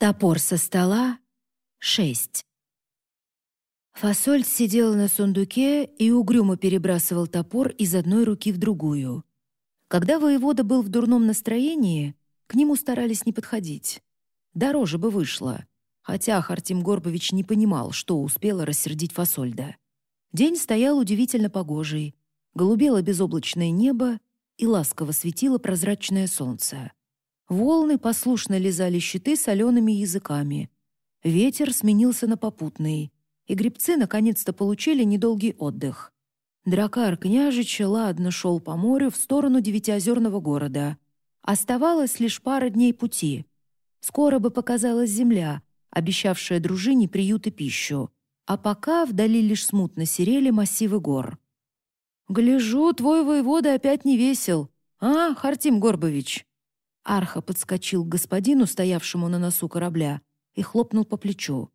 Топор со стола — шесть. Фасоль сидел на сундуке и угрюмо перебрасывал топор из одной руки в другую. Когда воевода был в дурном настроении, к нему старались не подходить. Дороже бы вышло, хотя Хартим Горбович не понимал, что успела рассердить Фасольда. День стоял удивительно погожий, голубело безоблачное небо и ласково светило прозрачное солнце. Волны послушно лизали щиты солеными языками. Ветер сменился на попутный, и грибцы наконец-то получили недолгий отдых. Дракар княжича ладно шел по морю в сторону девятиозерного города. Оставалось лишь пара дней пути. Скоро бы показалась земля, обещавшая дружине приют и пищу. А пока вдали лишь смутно серели массивы гор. «Гляжу, твой воевода опять не весел, а, Хартим Горбович?» Арха подскочил к господину, стоявшему на носу корабля, и хлопнул по плечу.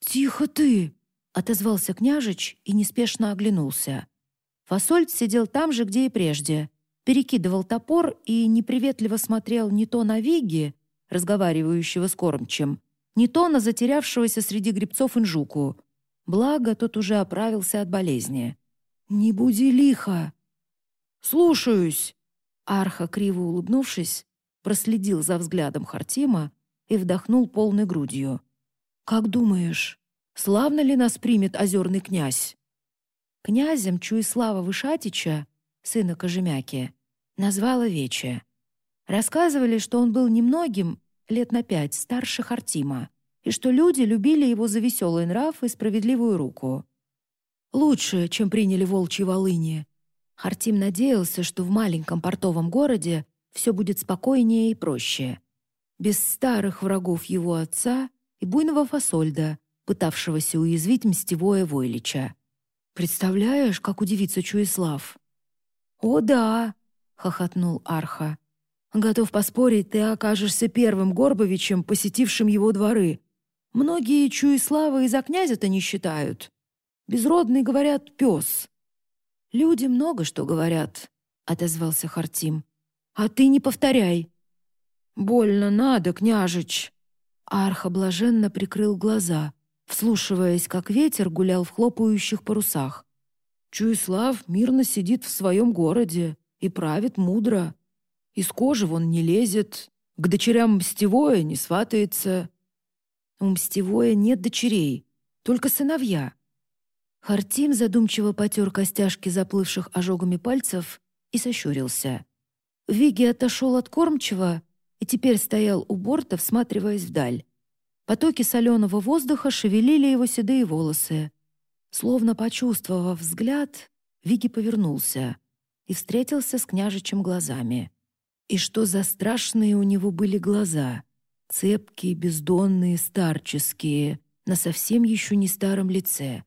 «Тихо ты!» — отозвался княжич и неспешно оглянулся. Фасольд сидел там же, где и прежде, перекидывал топор и неприветливо смотрел не то на Виги, разговаривающего с кормчем, не то на затерявшегося среди грибцов инжуку. Благо, тот уже оправился от болезни. «Не буди лихо!» «Слушаюсь!» Арха, криво улыбнувшись, проследил за взглядом Хартима и вдохнул полной грудью. «Как думаешь, славно ли нас примет озерный князь?» Князем Чуислава Вышатича, сына Кожемяки, назвала Вече. Рассказывали, что он был немногим, лет на пять, старше Хартима, и что люди любили его за веселый нрав и справедливую руку. Лучше, чем приняли волчьи волыни. Хартим надеялся, что в маленьком портовом городе все будет спокойнее и проще. Без старых врагов его отца и буйного фасольда, пытавшегося уязвить мстевое Войлича. «Представляешь, как удивится Чуислав?» «О, да!» — хохотнул Арха. «Готов поспорить, ты окажешься первым Горбовичем, посетившим его дворы. Многие Чуислава из-за князя-то не считают. Безродный, говорят, пес». «Люди много что говорят», — отозвался Хартим. А ты не повторяй». «Больно надо, княжич!» Арха блаженно прикрыл глаза, вслушиваясь, как ветер гулял в хлопающих парусах. Чуислав мирно сидит в своем городе и правит мудро. Из кожи вон не лезет, к дочерям Мстевое не сватается. У Мстевое нет дочерей, только сыновья. Хартим задумчиво потер костяшки заплывших ожогами пальцев и сощурился. Виги отошел от кормчего и теперь стоял у борта, всматриваясь вдаль. Потоки соленого воздуха шевелили его седые волосы. Словно почувствовав взгляд, Виги повернулся и встретился с княжичем глазами. И что за страшные у него были глаза! Цепкие, бездонные, старческие, на совсем еще не старом лице.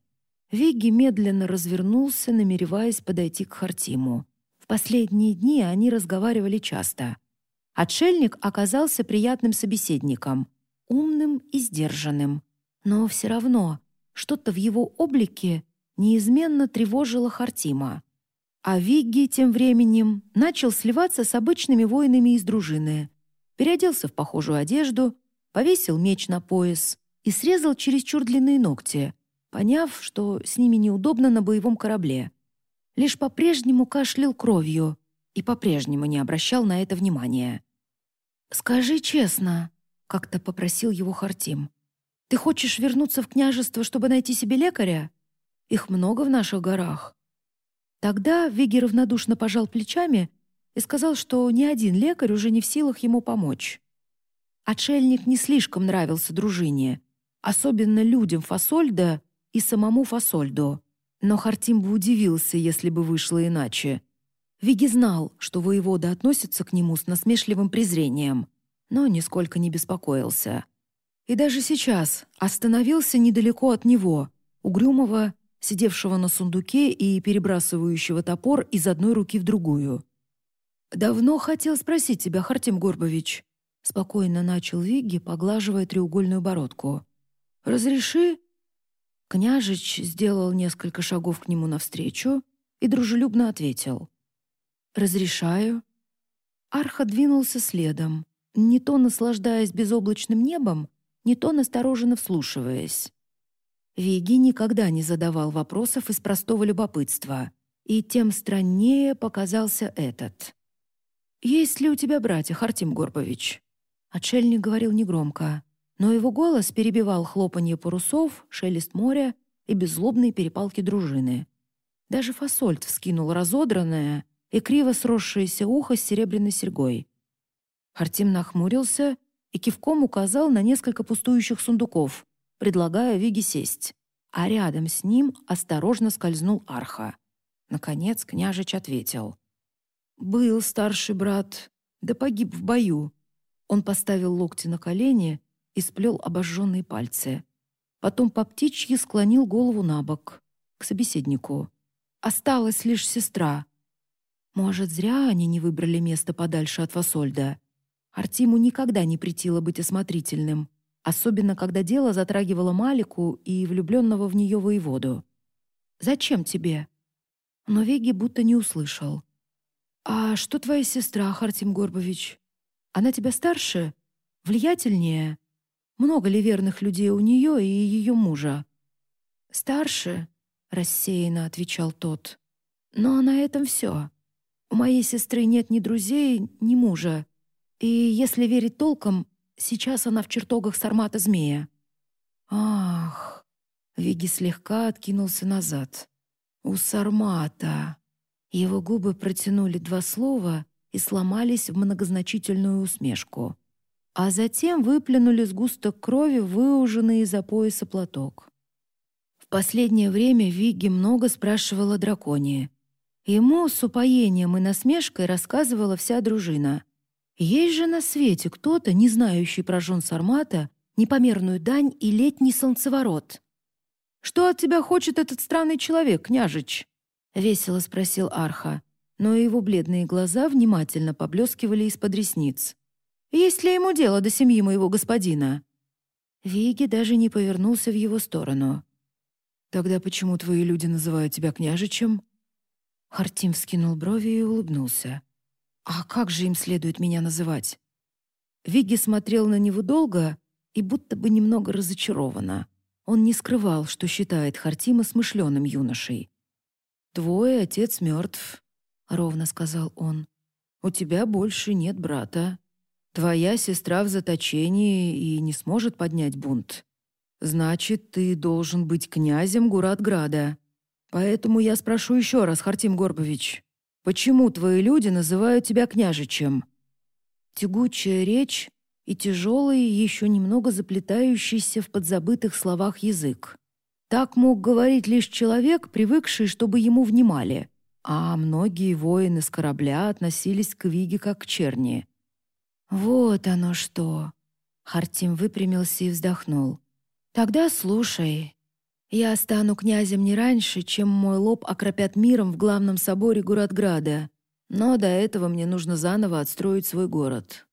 Виги медленно развернулся, намереваясь подойти к Хартиму. Последние дни они разговаривали часто. Отшельник оказался приятным собеседником, умным и сдержанным. Но все равно что-то в его облике неизменно тревожило Хартима. А Вигги тем временем начал сливаться с обычными воинами из дружины. Переоделся в похожую одежду, повесил меч на пояс и срезал чересчур длинные ногти, поняв, что с ними неудобно на боевом корабле лишь по-прежнему кашлял кровью и по-прежнему не обращал на это внимания. «Скажи честно», — как-то попросил его Хартим, «ты хочешь вернуться в княжество, чтобы найти себе лекаря? Их много в наших горах». Тогда Виги равнодушно пожал плечами и сказал, что ни один лекарь уже не в силах ему помочь. Отшельник не слишком нравился дружине, особенно людям Фасольда и самому Фасольду. Но Хартим бы удивился, если бы вышло иначе. Виги знал, что воевода относится к нему с насмешливым презрением, но нисколько не беспокоился. И даже сейчас остановился недалеко от него, угрюмого, сидевшего на сундуке и перебрасывающего топор из одной руки в другую. «Давно хотел спросить тебя, Хартим Горбович», — спокойно начал Вигги, поглаживая треугольную бородку. «Разреши Княжич сделал несколько шагов к нему навстречу и дружелюбно ответил. «Разрешаю». Арха двинулся следом, не то наслаждаясь безоблачным небом, не то настороженно вслушиваясь. Виги никогда не задавал вопросов из простого любопытства, и тем страннее показался этот. «Есть ли у тебя братья, Хартим Горбович?» Отшельник говорил негромко, но его голос перебивал хлопанье парусов, шелест моря и беззлобные перепалки дружины. Даже фасольд вскинул разодранное и криво сросшееся ухо с серебряной серьгой. Хартим нахмурился и кивком указал на несколько пустующих сундуков, предлагая Виге сесть. А рядом с ним осторожно скользнул Арха. Наконец княжич ответил. «Был старший брат, да погиб в бою». Он поставил локти на колени и сплел обожженные пальцы. Потом по птичьи склонил голову на бок, к собеседнику. Осталась лишь сестра. Может, зря они не выбрали место подальше от Фасольда. Артиму никогда не притило быть осмотрительным, особенно когда дело затрагивало Малику и влюбленного в нее воеводу. «Зачем тебе?» Но Веги будто не услышал. «А что твоя сестра, Хартим Горбович? Она тебя старше? Влиятельнее? Много ли верных людей у нее и ее мужа?» «Старше?» — рассеянно отвечал тот. «Но на этом все. У моей сестры нет ни друзей, ни мужа. И, если верить толком, сейчас она в чертогах Сармата Змея. Ах! Виги слегка откинулся назад. У Сармата. Его губы протянули два слова и сломались в многозначительную усмешку. А затем выплюнули сгусток крови, выуженный из-за пояса платок. В последнее время Вигги много спрашивала о драконе. Ему с упоением и насмешкой рассказывала вся дружина — есть же на свете кто-то, не знающий про жен Сармата, непомерную дань и летний солнцеворот. «Что от тебя хочет этот странный человек, княжич?» — весело спросил Арха, но его бледные глаза внимательно поблескивали из-под ресниц. «Есть ли ему дело до семьи моего господина?» Виги даже не повернулся в его сторону. «Тогда почему твои люди называют тебя княжичем?» Хартим вскинул брови и улыбнулся. А как же им следует меня называть? Вигги смотрел на него долго и будто бы немного разочарованно. Он не скрывал, что считает Хартима смышленым юношей. «Твой отец мертв», — ровно сказал он. «У тебя больше нет брата. Твоя сестра в заточении и не сможет поднять бунт. Значит, ты должен быть князем Гуратграда. Поэтому я спрошу еще раз, Хартим Горбович, Почему твои люди называют тебя княжичем?» Тягучая речь и тяжелый, еще немного заплетающийся в подзабытых словах язык. Так мог говорить лишь человек, привыкший, чтобы ему внимали, а многие воины с корабля относились к Виге как к черни. «Вот оно что!» Хартим выпрямился и вздохнул. «Тогда слушай, я стану князем не раньше, чем мой лоб окропят миром в главном соборе Гуратграда. Но до этого мне нужно заново отстроить свой город.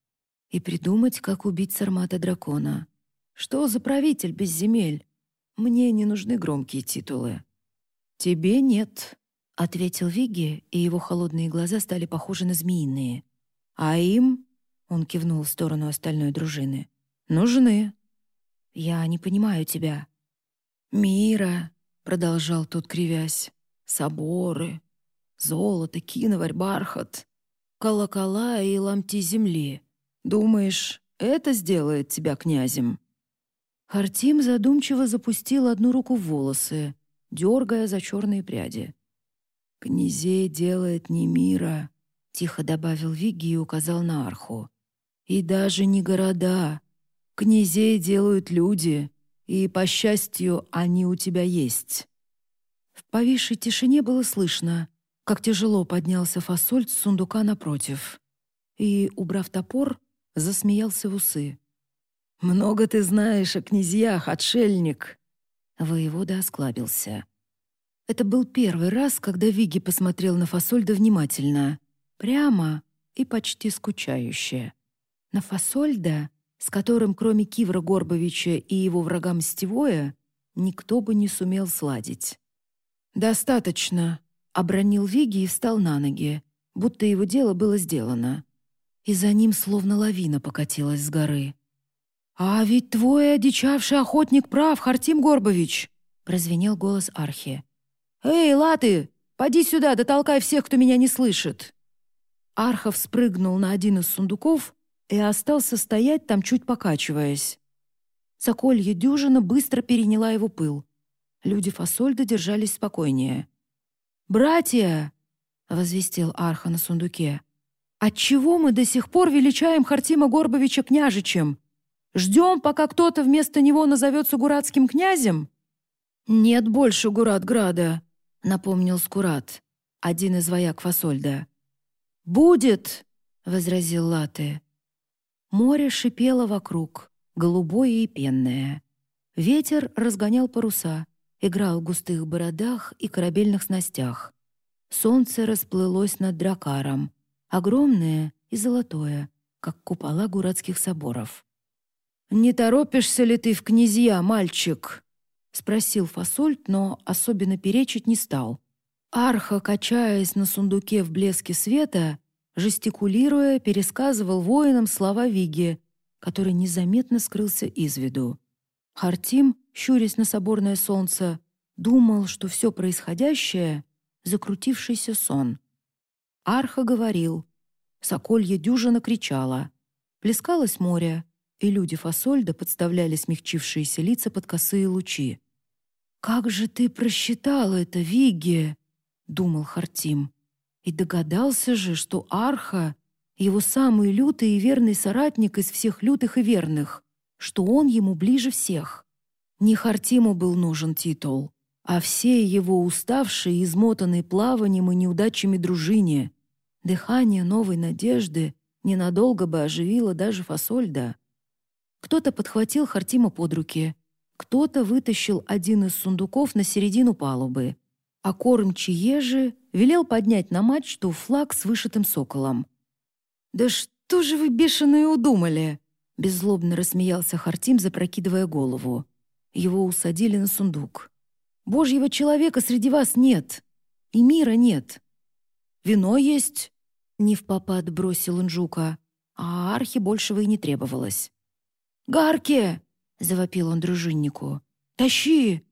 И придумать, как убить Сармата-дракона. Что за правитель без земель? Мне не нужны громкие титулы. «Тебе нет», — ответил Вигги, и его холодные глаза стали похожи на змеиные. «А им?» — он кивнул в сторону остальной дружины. «Нужны». «Я не понимаю тебя», «Мира», — продолжал тот, кривясь, — «соборы, золото, киноварь, бархат, колокола и ломти земли. Думаешь, это сделает тебя князем?» Хартим задумчиво запустил одну руку в волосы, дергая за черные пряди. «Князей делает не мира», — тихо добавил Вигги и указал на арху. «И даже не города. Князей делают люди, и, по счастью, они у тебя есть». В повисшей тишине было слышно, как тяжело поднялся фасоль с сундука напротив. И, убрав топор, засмеялся в усы. «Много ты знаешь о князьях, отшельник!» Воевода осклабился. Это был первый раз, когда Виги посмотрел на Фасольда внимательно, прямо и почти скучающе. На Фасольда, с которым, кроме Кивра Горбовича и его врага Мстевоя, никто бы не сумел сладить. «Достаточно», — обронил Виги и встал на ноги, будто его дело было сделано. и за ним словно лавина покатилась с горы. «А ведь твой одичавший охотник прав, Хартим Горбович!» — прозвенел голос Архи. «Эй, латы, поди сюда, дотолкай всех, кто меня не слышит!» Архов спрыгнул на один из сундуков и остался стоять там, чуть покачиваясь. Соколья дюжина быстро переняла его пыл. Люди Фасольда держались спокойнее. «Братья!» — возвестил Арха на сундуке. «Отчего мы до сих пор величаем Хартима Горбовича княжичем? Ждем, пока кто-то вместо него назовется Гуратским князем?» «Нет больше Гуратграда», — напомнил Скурат, один из вояк Фасольда. «Будет!» — возразил Латы. Море шипело вокруг, голубое и пенное. Ветер разгонял паруса, играл в густых бородах и корабельных снастях. Солнце расплылось над дракаром, огромное и золотое, как купола гуратских соборов. «Не торопишься ли ты в князья, мальчик?» — спросил Фасольд, но особенно перечить не стал. Арха, качаясь на сундуке в блеске света, жестикулируя, пересказывал воинам слова Виги, который незаметно скрылся из виду. Хартим, щурясь на соборное солнце, думал, что все происходящее — закрутившийся сон. Арха говорил. Соколья дюжина кричала. Плескалось море, и люди Фасольда подставляли смягчившиеся лица под косые лучи. «Как же ты просчитал это, Вигги?» — думал Хартим. И догадался же, что Арха — его самый лютый и верный соратник из всех лютых и верных, что он ему ближе всех. Не Хартиму был нужен титул, а все его уставшие, измотанные плаванием и неудачами дружине. Дыхание новой надежды ненадолго бы оживило даже Фасольда. Кто-то подхватил Хартима под руки, кто-то вытащил один из сундуков на середину палубы, а кормчий ежи велел поднять на мачту флаг с вышитым соколом. «Да что же вы бешеные удумали?» Беззлобно рассмеялся Хартим, запрокидывая голову. Его усадили на сундук. «Божьего человека среди вас нет, и мира нет. Вино есть?» Не в попад бросил Инжука, а архи большего и не требовалось. «Гарке!» — завопил он дружиннику. «Тащи!»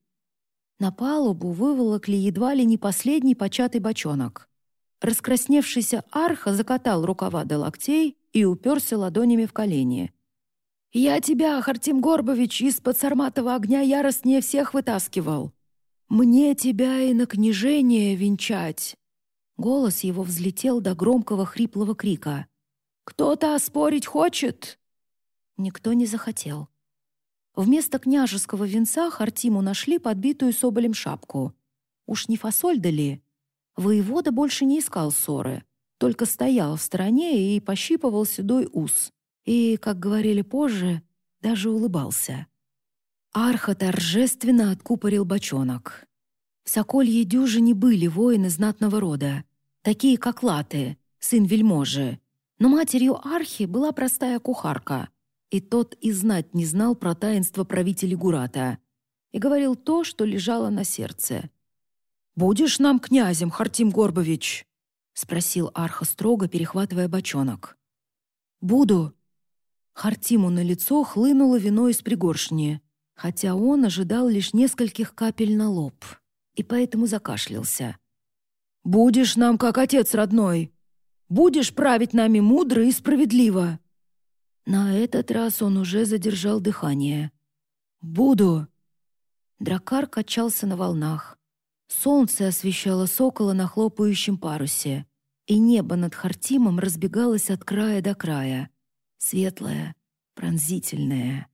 На палубу выволокли едва ли не последний початый бочонок. Раскрасневшийся арха закатал рукава до локтей и уперся ладонями в колени. «Я тебя, Хартим Горбович, из-под сарматого огня яростнее всех вытаскивал. Мне тебя и на княжение венчать!» Голос его взлетел до громкого хриплого крика. «Кто-то оспорить хочет?» Никто не захотел. Вместо княжеского венца Хартиму нашли подбитую соболем шапку. Уж не фасольда ли? Воевода больше не искал ссоры, только стоял в стороне и пощипывал седой ус. И, как говорили позже, даже улыбался. Арха торжественно откупорил бочонок. В Соколье дюжине были воины знатного рода, такие как Латы, сын вельможи. Но матерью Архи была простая кухарка — и тот и знать не знал про таинство правителя Гурата и говорил то, что лежало на сердце. «Будешь нам князем, Хартим Горбович?» — спросил Арха строго, перехватывая бочонок. «Буду». Хартиму на лицо хлынуло вино из пригоршни, хотя он ожидал лишь нескольких капель на лоб, и поэтому закашлялся. «Будешь нам как отец родной! Будешь править нами мудро и справедливо!» На этот раз он уже задержал дыхание. «Буду!» Дракар качался на волнах. Солнце освещало сокола на хлопающем парусе, и небо над Хартимом разбегалось от края до края. Светлое, пронзительное.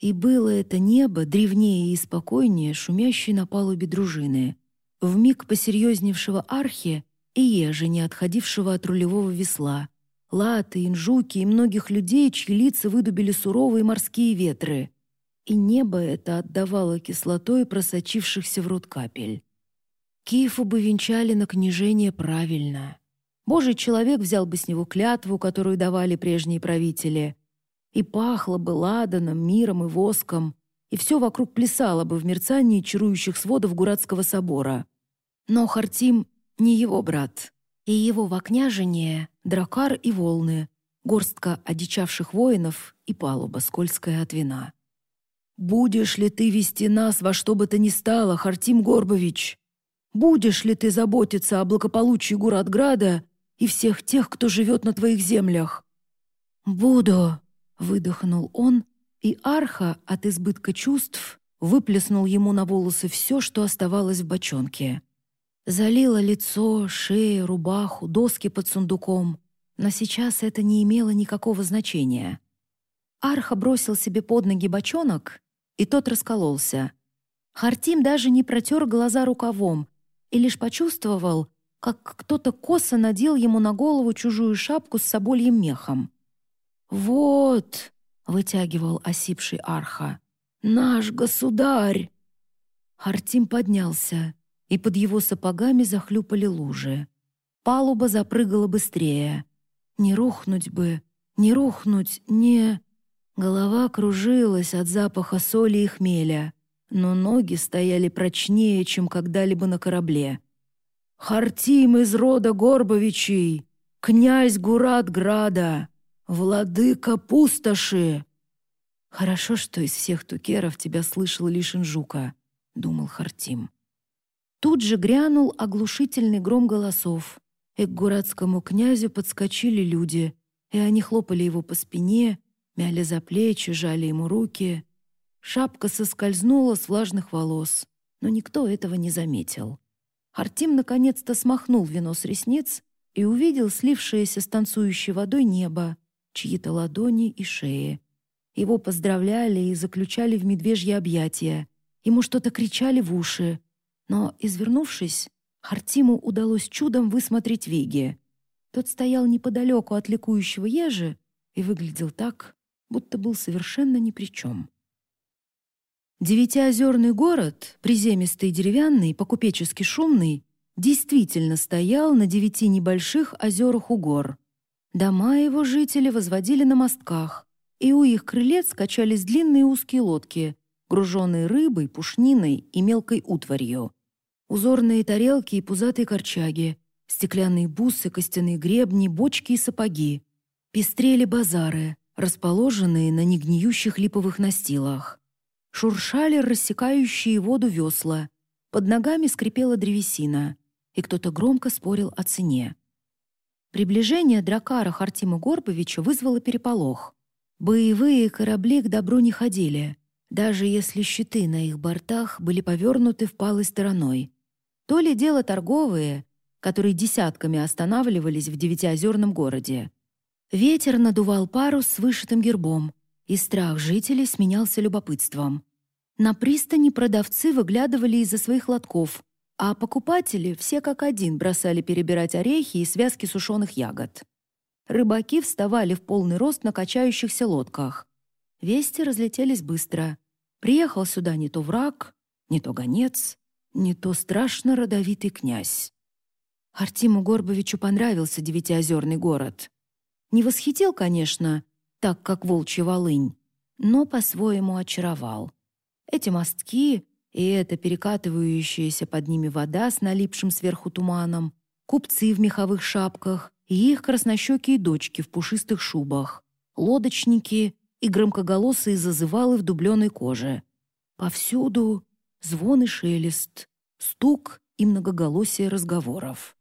И было это небо древнее и спокойнее, шумящей на палубе дружины, вмиг посерьезневшего архи и еже, не отходившего от рулевого весла — латы, инжуки и многих людей, чьи лица выдубили суровые морские ветры. И небо это отдавало кислотой просочившихся в рот капель. Киеву бы венчали на княжение правильно. Божий человек взял бы с него клятву, которую давали прежние правители. И пахло бы ладаном, миром и воском, и все вокруг плясало бы в мерцании чарующих сводов Гуратского собора. Но Хартим не его брат, и его во княжение Дракар и волны, горстка одичавших воинов и палуба, скользкая от вина. «Будешь ли ты вести нас во что бы то ни стало, Хартим Горбович? Будешь ли ты заботиться о благополучии Гуратграда и всех тех, кто живет на твоих землях?» «Буду», — выдохнул он, и Арха от избытка чувств выплеснул ему на волосы все, что оставалось в бочонке. Залило лицо, шею, рубаху, доски под сундуком, но сейчас это не имело никакого значения. Арха бросил себе под ноги бочонок, и тот раскололся. Хартим даже не протер глаза рукавом и лишь почувствовал, как кто-то косо надел ему на голову чужую шапку с собольем мехом. «Вот!» — вытягивал осипший Арха. «Наш государь!» Хартим поднялся, и под его сапогами захлюпали лужи. Палуба запрыгала быстрее. Не рухнуть бы, не рухнуть, не... Голова кружилась от запаха соли и хмеля, но ноги стояли прочнее, чем когда-либо на корабле. «Хартим из рода Горбовичей! Князь Гуратграда! Владыка пустоши!» «Хорошо, что из всех тукеров тебя слышал лишь Инжука», — думал Хартим. Тут же грянул оглушительный гром голосов, и к гуратскому князю подскочили люди, и они хлопали его по спине, мяли за плечи, жали ему руки. Шапка соскользнула с влажных волос, но никто этого не заметил. Артим наконец-то смахнул вино с ресниц и увидел слившееся с танцующей водой небо, чьи-то ладони и шеи. Его поздравляли и заключали в медвежье объятия. Ему что-то кричали в уши. Но, извернувшись, Хартиму удалось чудом высмотреть Виги. Тот стоял неподалеку от ликующего ежи и выглядел так, будто был совершенно ни при чем. Девятиозерный город, приземистый деревянный, покупечески шумный, действительно стоял на девяти небольших озерах у гор. Дома его жители возводили на мостках, и у их крылец качались длинные узкие лодки, груженные рыбой, пушниной и мелкой утварью. Узорные тарелки и пузатые корчаги, стеклянные бусы, костяные гребни, бочки и сапоги. Пестрели базары, расположенные на негниющих липовых настилах. Шуршали рассекающие воду весла, под ногами скрипела древесина, и кто-то громко спорил о цене. Приближение дракара Хартима Горбовича вызвало переполох. Боевые корабли к добру не ходили, даже если щиты на их бортах были повернуты впалой стороной. То ли дело торговые, которые десятками останавливались в девятиозерном городе. Ветер надувал парус с вышитым гербом, и страх жителей сменялся любопытством. На пристани продавцы выглядывали из-за своих лотков, а покупатели все как один бросали перебирать орехи и связки сушеных ягод. Рыбаки вставали в полный рост на качающихся лодках. Вести разлетелись быстро. Приехал сюда не то враг, не то гонец, не то страшно родовитый князь. Артиму Горбовичу понравился девятиозерный город. Не восхитил, конечно, так как волчья волынь, но по-своему очаровал. Эти мостки и эта перекатывающаяся под ними вода с налипшим сверху туманом, купцы в меховых шапках и их краснощекие дочки в пушистых шубах, лодочники и громкоголосые зазывалы в дубленой коже. Повсюду звон и шелест, стук и многоголосие разговоров.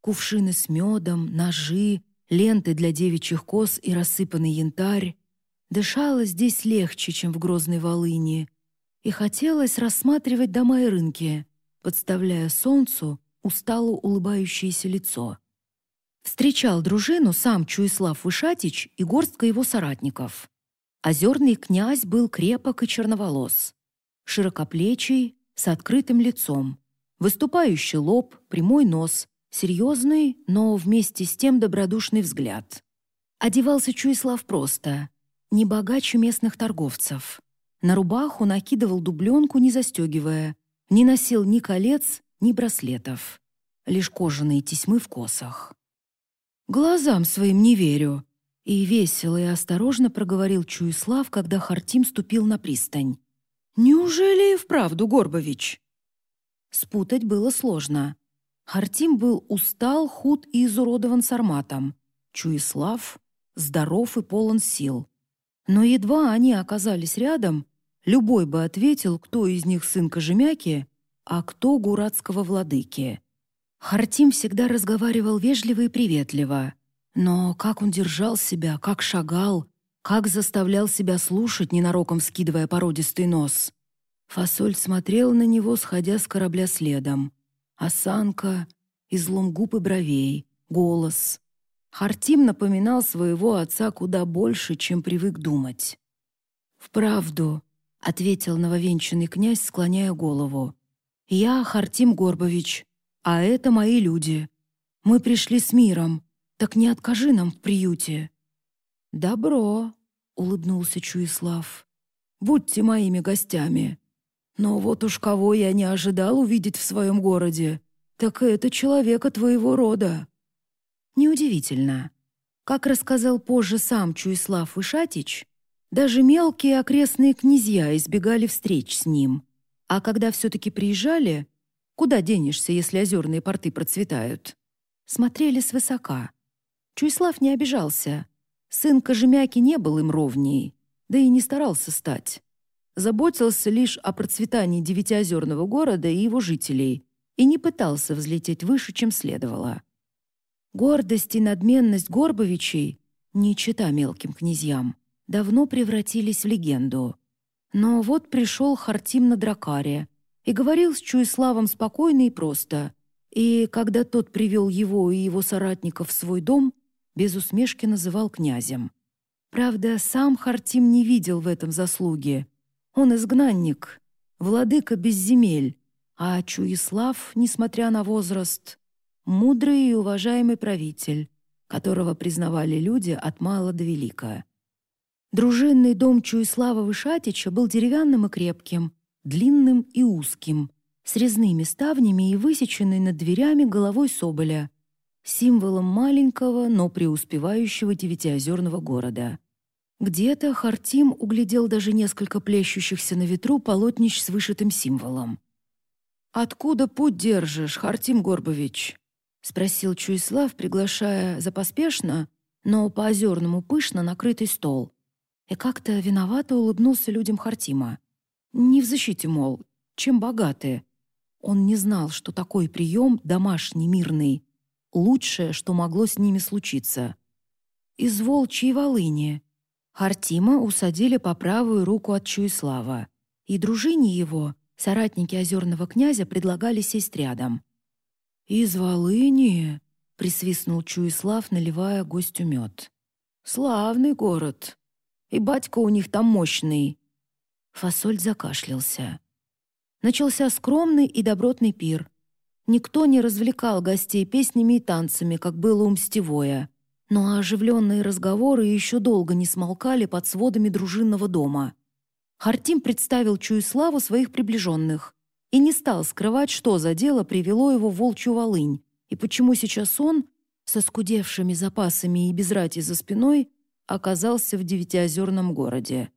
Кувшины с медом, ножи, ленты для девичьих кос и рассыпанный янтарь. Дышало здесь легче, чем в Грозной Волыни, и хотелось рассматривать дома и рынки, подставляя солнцу устало улыбающееся лицо. Встречал дружину сам Чуислав Вышатич и горстка его соратников. Озерный князь был крепок и черноволос широкоплечий, с открытым лицом, выступающий лоб, прямой нос, серьезный, но вместе с тем добродушный взгляд. Одевался Чуислав просто, не богаче местных торговцев. На рубаху накидывал дубленку, не застегивая, не носил ни колец, ни браслетов, лишь кожаные тесьмы в косах. «Глазам своим не верю», и весело и осторожно проговорил Чуислав, когда Хартим ступил на пристань. «Неужели и вправду, Горбович?» Спутать было сложно. Хартим был устал, худ и изуродован сарматом. Чуислав здоров и полон сил. Но едва они оказались рядом, любой бы ответил, кто из них сын Кожемяки, а кто гуратского владыки. Хартим всегда разговаривал вежливо и приветливо, но как он держал себя, как шагал, как заставлял себя слушать, ненароком скидывая породистый нос. Фасоль смотрел на него, сходя с корабля следом. Осанка, излом губ и бровей, голос. Хартим напоминал своего отца куда больше, чем привык думать. «Вправду», — ответил нововенчанный князь, склоняя голову. «Я Хартим Горбович, а это мои люди. Мы пришли с миром, так не откажи нам в приюте». «Добро», — улыбнулся Чуислав. «Будьте моими гостями. Но вот уж кого я не ожидал увидеть в своем городе, так это человека твоего рода». Неудивительно. Как рассказал позже сам Чуислав Ишатич, даже мелкие окрестные князья избегали встреч с ним. А когда все-таки приезжали, куда денешься, если озерные порты процветают? Смотрели свысока. Чуислав не обижался. Сын Кожемяки не был им ровней, да и не старался стать. Заботился лишь о процветании девятиозерного города и его жителей и не пытался взлететь выше, чем следовало. Гордость и надменность Горбовичей, не чита мелким князьям, давно превратились в легенду. Но вот пришел Хартим на Дракаре и говорил с Чуиславом спокойно и просто. И когда тот привел его и его соратников в свой дом, без усмешки называл князем. Правда, сам Хартим не видел в этом заслуги. Он изгнанник, владыка без земель, а Чуислав, несмотря на возраст, мудрый и уважаемый правитель, которого признавали люди от мала до велика. Дружинный дом Чуислава Вышатича был деревянным и крепким, длинным и узким, с резными ставнями и высеченной над дверями головой соболя, символом маленького, но преуспевающего девятиозерного города. Где-то Хартим углядел даже несколько плещущихся на ветру полотнищ с вышитым символом. «Откуда путь держишь, Хартим Горбович?» — спросил Чуислав, приглашая за поспешно, но по-озерному пышно накрытый стол. И как-то виновато улыбнулся людям Хартима. Не в защите, мол, чем богаты. Он не знал, что такой прием, домашний, мирный, лучшее, что могло с ними случиться. Из волчьей волыни. Хартима усадили по правую руку от Чуислава, и дружине его, соратники озерного князя, предлагали сесть рядом — «Из Волыни?» — присвистнул Чуислав, наливая гостю мед. «Славный город. И батька у них там мощный». Фасоль закашлялся. Начался скромный и добротный пир. Никто не развлекал гостей песнями и танцами, как было у Мстевоя. Но оживленные разговоры еще долго не смолкали под сводами дружинного дома. Хартим представил Чуиславу своих приближенных и не стал скрывать, что за дело привело его в Волчью Волынь, и почему сейчас он, со скудевшими запасами и без рати за спиной, оказался в девятиозерном городе.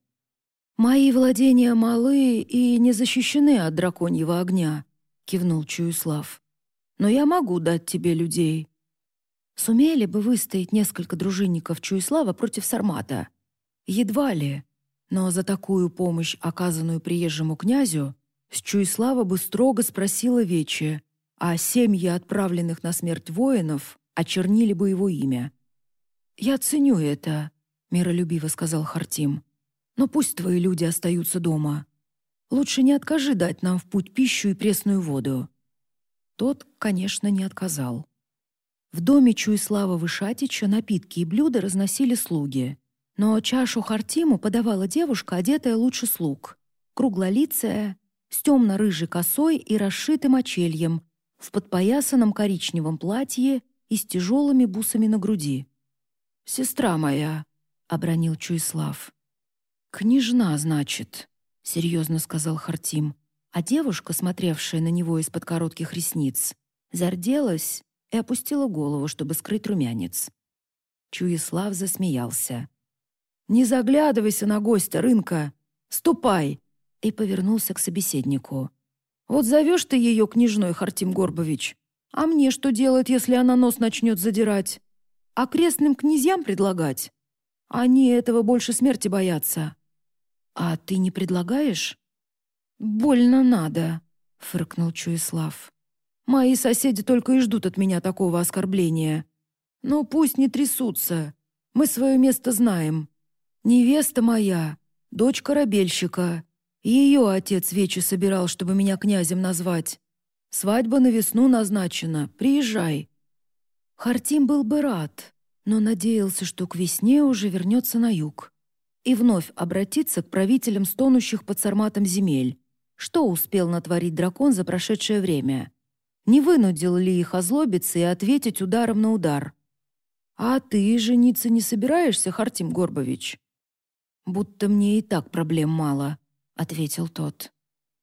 «Мои владения малы и не защищены от драконьего огня», — кивнул Чуюслав. «Но я могу дать тебе людей». Сумели бы выстоять несколько дружинников Чуислава против Сармата? Едва ли. Но за такую помощь, оказанную приезжему князю, с Чуислава бы строго спросила Вече, а семьи отправленных на смерть воинов очернили бы его имя. «Я ценю это», — миролюбиво сказал Хартим. «Но пусть твои люди остаются дома. Лучше не откажи дать нам в путь пищу и пресную воду». Тот, конечно, не отказал. В доме Чуислава Вышатича напитки и блюда разносили слуги. Но чашу Хартиму подавала девушка, одетая лучше слуг. Круглолицая, с темно-рыжей косой и расшитым очельем, в подпоясанном коричневом платье и с тяжелыми бусами на груди. «Сестра моя», — обронил Чуислав. «Княжна, значит», — серьезно сказал Хартим, а девушка, смотревшая на него из-под коротких ресниц, зарделась и опустила голову, чтобы скрыть румянец. Чуислав засмеялся. «Не заглядывайся на гостя, рынка! Ступай, и повернулся к собеседнику. «Вот зовешь ты ее княжной, Хартим Горбович, а мне что делать, если она нос начнет задирать? А крестным князьям предлагать? Они этого больше смерти боятся». «А ты не предлагаешь?» «Больно надо», — фыркнул Чуислав. «Мои соседи только и ждут от меня такого оскорбления. Но пусть не трясутся. Мы свое место знаем. Невеста моя, дочь корабельщика. Ее отец вечи собирал, чтобы меня князем назвать. Свадьба на весну назначена. Приезжай». Хартим был бы рад, но надеялся, что к весне уже вернется на юг и вновь обратиться к правителям стонущих под сарматом земель. Что успел натворить дракон за прошедшее время? Не вынудил ли их озлобиться и ответить ударом на удар? «А ты жениться не собираешься, Хартим Горбович?» «Будто мне и так проблем мало», — ответил тот.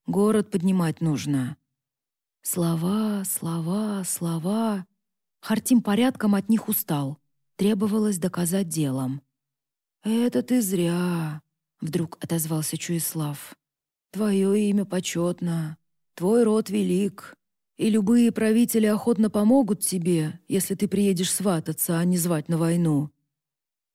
«Город поднимать нужно». Слова, слова, слова. Хартим порядком от них устал. Требовалось доказать делом. «Это ты зря», — вдруг отозвался Чуислав. «Твое имя почетно, твой род велик, и любые правители охотно помогут тебе, если ты приедешь свататься, а не звать на войну».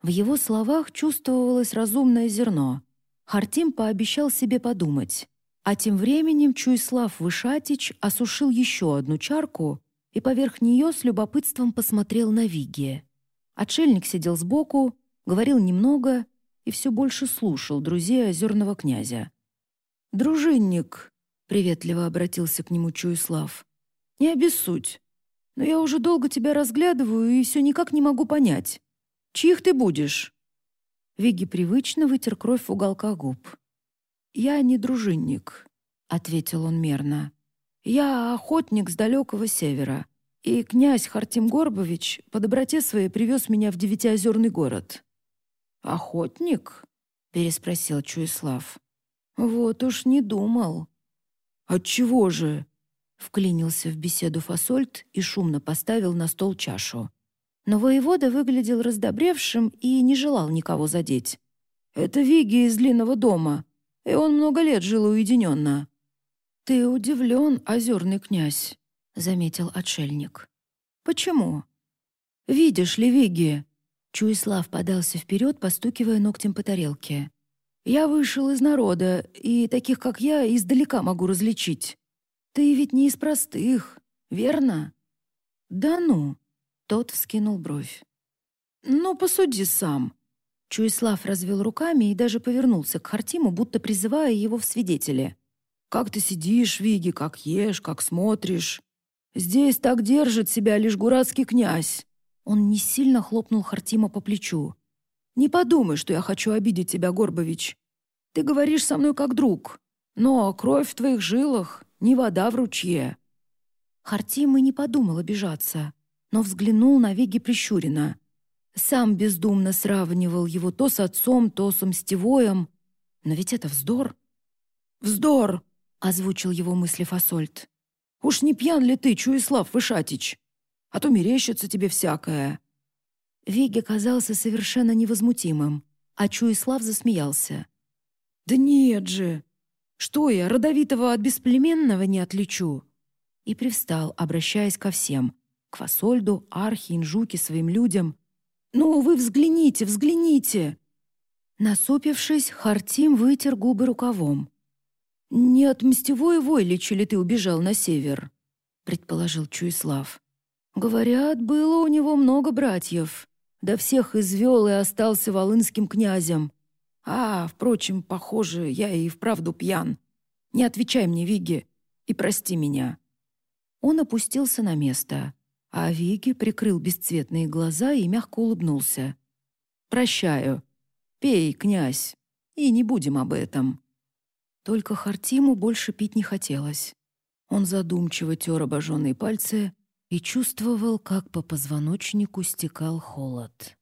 В его словах чувствовалось разумное зерно. Хартим пообещал себе подумать. А тем временем Чуислав Вышатич осушил еще одну чарку и поверх нее с любопытством посмотрел на Вигия. Отшельник сидел сбоку, говорил немного и все больше слушал друзей озерного князя. «Дружинник», — приветливо обратился к нему Чуислав, — «не обессудь, но я уже долго тебя разглядываю и все никак не могу понять. Чьих ты будешь?» Виги привычно вытер кровь в уголках губ. «Я не дружинник», — ответил он мерно. «Я охотник с далекого севера. И князь Хартим Горбович по доброте своей привез меня в Девятиозерный город». «Охотник?» — переспросил Чуислав. «Вот уж не думал». «Отчего же?» — вклинился в беседу Фасольд и шумно поставил на стол чашу. Но воевода выглядел раздобревшим и не желал никого задеть. «Это Виги из длинного дома, и он много лет жил уединенно». «Ты удивлен, озерный князь», — заметил отшельник. «Почему?» «Видишь ли, Виги...» Чуислав подался вперед, постукивая ногтем по тарелке. «Я вышел из народа, и таких, как я, издалека могу различить. Ты ведь не из простых, верно?» «Да ну!» — тот вскинул бровь. «Ну, посуди сам». Чуислав развел руками и даже повернулся к Хартиму, будто призывая его в свидетели. «Как ты сидишь, Виги, как ешь, как смотришь. Здесь так держит себя лишь гуратский князь». Он не сильно хлопнул Хартима по плечу. «Не подумай, что я хочу обидеть тебя, Горбович. Ты говоришь со мной как друг, но кровь в твоих жилах — не вода в ручье». Хартим и не подумал обижаться, но взглянул на Веги прищуренно. Сам бездумно сравнивал его то с отцом, то с Мстевоем. Но ведь это вздор. «Вздор!» — озвучил его мысли Фасольд. Уж не пьян ли ты, Чуислав Вышатич? А то мерещится тебе всякое». Веги казался совершенно невозмутимым, а Чуислав засмеялся. «Да нет же! Что я, родовитого от бесплеменного не отличу?» И привстал, обращаясь ко всем, к Фасольду, Архи, Инжуке, своим людям. «Ну, вы взгляните, взгляните!» Насупившись, Хартим вытер губы рукавом. «Не от мстевой войличи ли ты убежал на север?» — предположил Чуислав. «Говорят, было у него много братьев. Да всех извел и остался волынским князем. А, впрочем, похоже, я и вправду пьян. Не отвечай мне, Виги, и прости меня». Он опустился на место, а Виги прикрыл бесцветные глаза и мягко улыбнулся. «Прощаю. Пей, князь, и не будем об этом». Только Хартиму больше пить не хотелось. Он задумчиво тер обожженные пальцы и чувствовал, как по позвоночнику стекал холод.